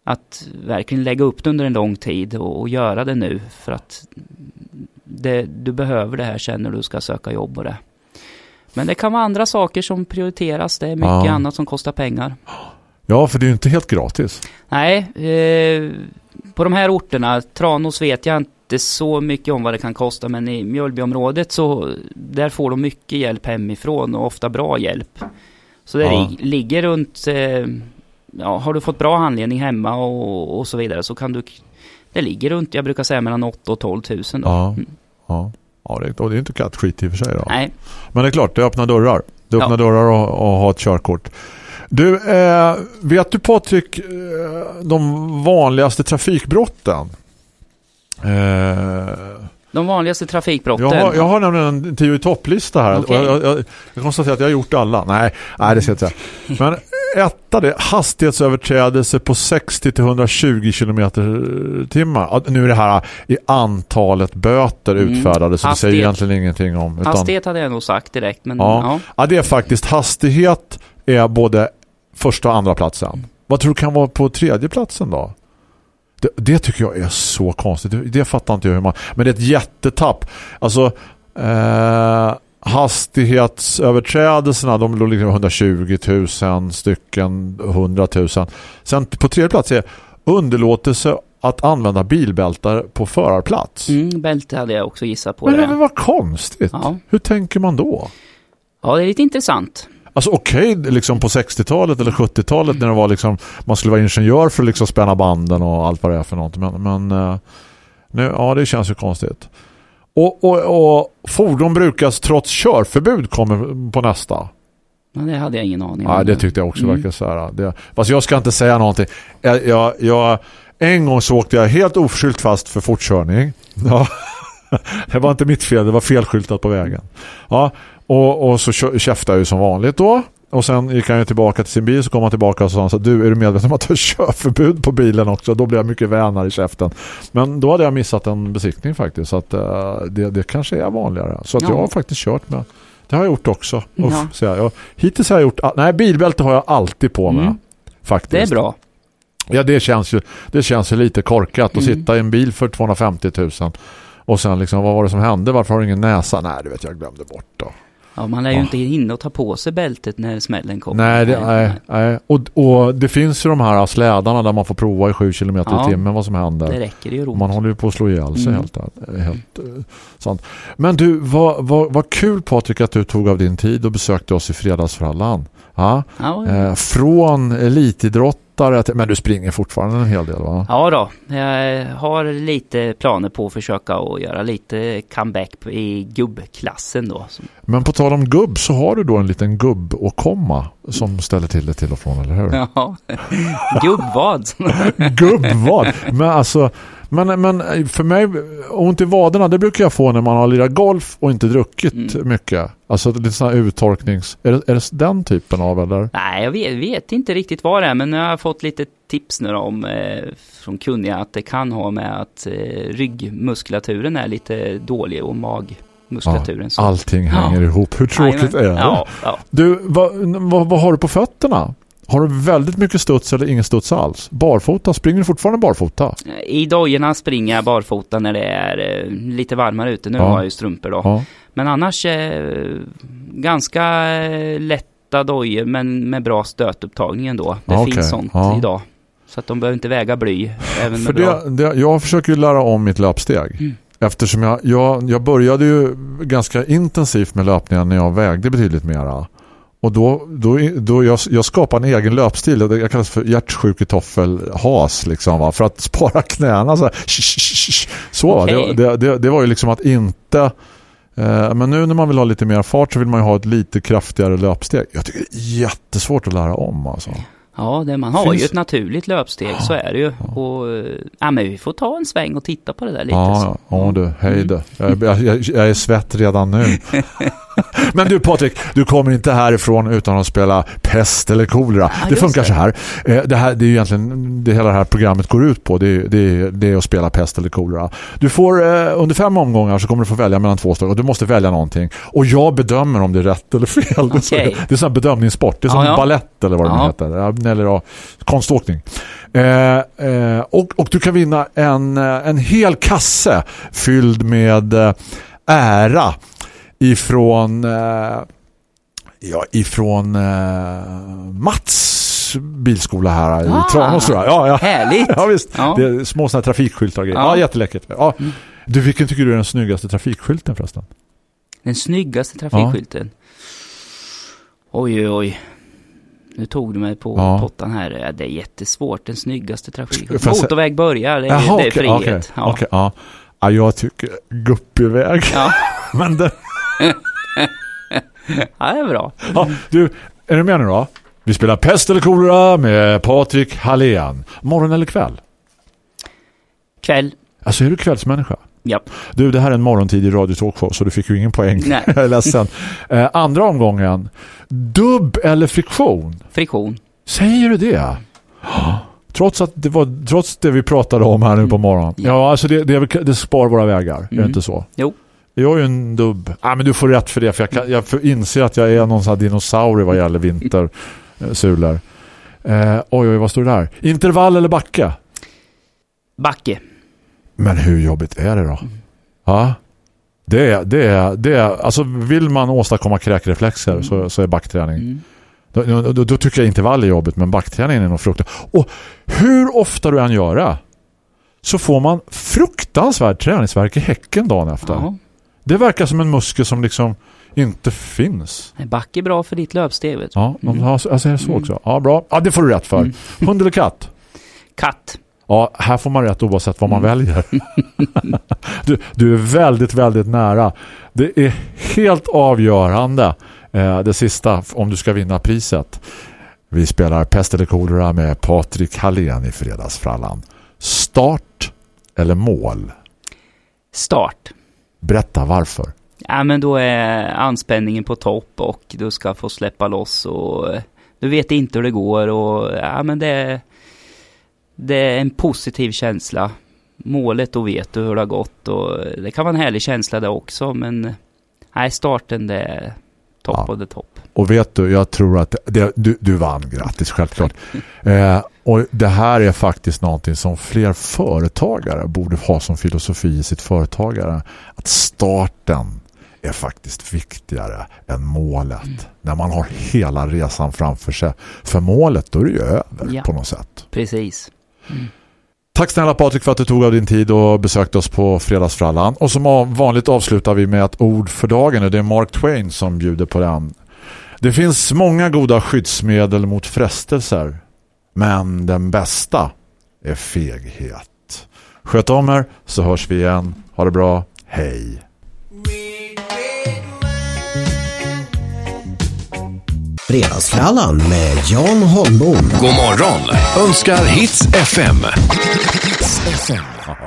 Att verkligen lägga upp det under en lång tid och, och göra det nu för att det, du behöver det här sen när du ska söka jobb och det. Men det kan vara andra saker som prioriteras. Det är mycket Ja. annat som kostar pengar. ja, för det är ju inte helt gratis. Nej, eh, på de här orterna, Tranås vet jag inte så mycket om vad det kan kosta, men i Mjölbyområdet så där får de mycket hjälp hemifrån och ofta bra hjälp. Så det Ja. lig- ligger runt, eh, ja, har du fått bra handledning hemma och, och så vidare så kan du, det ligger runt, jag brukar säga mellan 8 och 12 000 då. Ja. Mm. Ja. Ja, det, och det är inte kattskit i och för sig. Då. Nej, Men det är klart, det öppnar dörrar. Det öppnar Ja. dörrar att, att ha ett körkort. Du, eh, vet du Patrik, eh, de vanligaste trafikbrotten? Eh, de vanligaste trafikbrotten. jag, har, jag har nämligen en tio i topplista här. Och jag, jag, jag konstaterar att jag har gjort alla. Nej, nej det ska jag inte säga. *laughs* Men etta det hastighetsöverträdelse på 60-120 km timmar. Nu är det här i antalet böter Mm. utfärdade så det säger egentligen ingenting om. Utan, Hastighet hade jag nog sagt direkt, men Ja. ja. Ja, det är faktiskt hastighet är både första och andra platsen. Vad tror du kan vara på tredje platsen då? Det, det tycker jag är så konstigt. Det, det fattar inte jag hur man... Men det är ett jättetapp. Alltså eh, hastighetsöverträdelserna de låg liksom 120 000 stycken, 100 000. Sen på tredje plats är underlåtelse att använda bilbältar på förarplats. Mm, bälte hade jag också gissat på. Men det det. var konstigt. Ja. Hur tänker man då? ja, det är lite intressant. Alltså okej, liksom på 60-talet eller 70-talet när det var liksom, man skulle vara ingenjör för att liksom spänna banden och allt vad det är för något. Men, men eh, nu, ja, det känns ju konstigt. Och, och, och fordon brukas trots körförbud kommer på nästa. Men det hade jag ingen aning om. Ja, det tyckte jag också Mm. verkar så här. Det, fast jag ska inte säga någonting. Jag, jag, jag, en gång så åkte jag helt oförskyllt fast för fortkörning. *laughs* Ja. *laughs* Det var inte mitt fel, det var felskyltat på vägen. Ja, och, och så käftade jag ju som vanligt då. Och sen gick han ju tillbaka till sin bil så kom han tillbaka och sa så, du är du medveten om att du har körförbud på bilen också? Då blev jag mycket vänare i käften. Men då hade jag missat en besiktning faktiskt så att eh, det, det kanske är vanligare. Så att Ja. jag har faktiskt kört med det har jag gjort också. Ja. Uff, så jag, jag, hittills har jag gjort... Nej, bilbälte har jag alltid på mig. Mm. Faktiskt. Det är bra. Ja, det känns ju, det känns ju lite korkat att Mm. sitta i en bil för 250 000 och sen liksom, vad var det som hände? Varför har du ingen näsa? Nej, du vet, jag glömde bort då. Ja, man är ju Ja. inte inne och ta på sig bältet när smällen kommer. Nej, det, nej, nej. Och, och det finns ju de här slädarna där man får prova i 7 km Ja. i timmen vad som händer. Det räcker ju roligt. Man håller ju på att slå ihjäl sig Mm. helt, helt eh, sant. Men du, vad, vad, vad kul Patrik att du tog av din tid och besökte oss i fredagsfrallan. Ja, Ja, eh, från elitidrott lättare. att- Men du springer fortfarande en hel del va? Ja då, jag har lite planer på att försöka att göra lite comeback i gubbklassen då. Men på tal om gubb så har du då en liten gubb och komma som ställer till det till och från, eller hur? Ja, *laughs* gubbvad. Gubbvad. *laughs* Men alltså, men, men för mig, ont i vaderna, det brukar jag få när man har lirat golf och inte druckit Mm. mycket. Alltså lite sån här uttorknings... Är det, är det den typen av, eller? Nej, jag vet, vet inte riktigt vad det är, men nu har jag fått lite tips nu om eh, från kunniga att det kan ha med att eh, ryggmuskulaturen är lite dålig och magmuskulaturen. så. Allting Ja. hänger ihop. Hur tråkigt Jajamän. är det? Ja, ja. Du, vad, vad, vad har du på fötterna? Har du väldigt mycket studs eller ingen studs alls? Barfota? Springer du fortfarande barfota? I dojorna springer jag barfota när det är eh, lite varmare ute. Nu Ja. har jag ju strumpor då. Ja. Men annars eh, ganska eh, lätta dojor men med bra stötupptagning ändå. Det okej. finns sånt Ja. idag. Så att de behöver inte väga bly. Även För det, det, jag försöker ju lära om mitt löpsteg. Mm. Eftersom jag, jag, jag började ju ganska intensivt med löpningen när jag vägde betydligt mera. Och då, då, då jag, jag skapade en egen löpstil. Jag kallas för hjärtsjuketoffel-has liksom va? För att spara knäna så här. Så, Okej. det, det, det, var ju liksom att inte eh, men nu när man vill ha lite mer fart så vill man ju ha ett lite kraftigare löpsteg. Jag tycker det är jättesvårt att lära om alltså. Ja, det, man har Finns- ju ett naturligt löpsteg, så är det ju. Och, eh, ja, men vi får ta en sväng och titta på det där lite. Ja, så. ja du, hej du. Jag, jag, jag, jag är svett redan nu. *laughs* *laughs* Men du Patrik, du kommer inte härifrån utan att spela pest eller kolera. det just funkar det. så här. Eh, Det här det är ju egentligen det hela det här programmet går ut på. Det är, det är, det är att spela pest eller kolera. Du får eh, under fem omgångar så kommer du få välja mellan två stycken och du måste välja någonting. Och jag bedömer om det är rätt eller fel. Det är. Det är sån här bedömningssport. Det är som Ja, ja. ballett eller vad det Ja. heter. Ja, Eller ja, konståkning. Eh, eh, och, och du kan vinna en, eh, en hel kasse fylld med ära ifrån eh, ja, ifrån eh, Mats bilskola här i Ah, Tranås tror jag. Ja, ja. Härligt! Ja visst, Ja. det är små sådana trafikskyltar och grejer. Ja, Ja. jätteläckert. Ja. Du, vilken tycker du är den snyggaste trafikskylten förresten? Den snyggaste trafikskylten. Oj, oj, oj. Nu tog du mig på Ja. pottan här. Ja, Det är jättesvårt. Den snyggaste trafikskylten. Motorväg börjar, det är, Jaha, det är frihet. ja. okej, ja. ja, jag tycker Guppyväg. Ja. *laughs* Men det, *laughs* ja, det är bra. ja, du, är du med nu då? Vi spelar pest eller kolera med Patrik Hallén. Morgon eller kväll? Kväll. Alltså är du kvällsmänniska? Ja. Du, det här är en morgontidig radiotalkshow så du fick ju ingen poäng. Nej. *laughs* jag är ledsen. Eh, andra omgången. Dubb eller friktion? Friktion. Säger du det? Trots att det var trots det vi pratade om här nu på morgonen. Ja. Alltså det, det, det spar våra vägar. Är det Mm. inte så? Jo. Jag är ju en dubb. Ja, men du får rätt för det. För jag, kan, jag inser att jag är någon sån här dinosaurie vad gäller vintersulor. Eh, oj, oj, vad står det där? Intervall eller backe? Backe. Men hur jobbigt är det då? Ja. Det är, det är, det är, alltså vill man åstadkomma kräkreflexer så, så är backträning. Mm. Då, då, då, tycker jag intervall är jobbigt men backträningen är nog fruktansvärt. Och hur ofta du än gör det så får man fruktansvärd träningsvärk i häcken dagen efter. Ja. Det verkar som en muskel som liksom inte finns. Nej, Backe är bra för ditt löpsteg, vet du. Ja, Mm. mm. alltså är det så också? Ja, bra. Ja, det får du rätt för. Hund eller katt? Katt. Ja, här får man rätt oavsett vad man Mm. väljer. *laughs* du, du är väldigt, väldigt nära. Det är helt avgörande eh, det sista om du ska vinna priset. Vi spelar Pest eller kolera med Patrik Hallén i fredagsfrallan. Start eller mål? Start. Berätta varför. Ja, men då är anspänningen på topp och du ska få släppa loss och eh, du vet inte hur det går och ja, men det är, det är en positiv känsla. Målet, då vet du hur det har gått och det kan vara en härlig känsla det också, men nej, starten det är topp Ja. of the topp. Och vet du, jag tror att det, du, du vann, grattis självklart. Eh, och det här är faktiskt någonting som fler företagare borde ha som filosofi i sitt företagare. Att starten är faktiskt viktigare än målet. När man har hela resan framför sig. För målet, då är det ju över Ja. på något sätt. Precis. Tack snälla Patrik för att du tog av din tid och besökte oss på Fredagsfrallan. Och som vanligt avslutar vi med ett ord för dagen och det är Mark Twain som bjuder på den. Det finns många goda skyddsmedel mot frestelser. Men den bästa är feghet. Sköt om er så hörs vi igen. Ha det bra. Hej. Fredagsfrallan med Jan Holmbom. God morgon önskar Hits FM. Hits FM.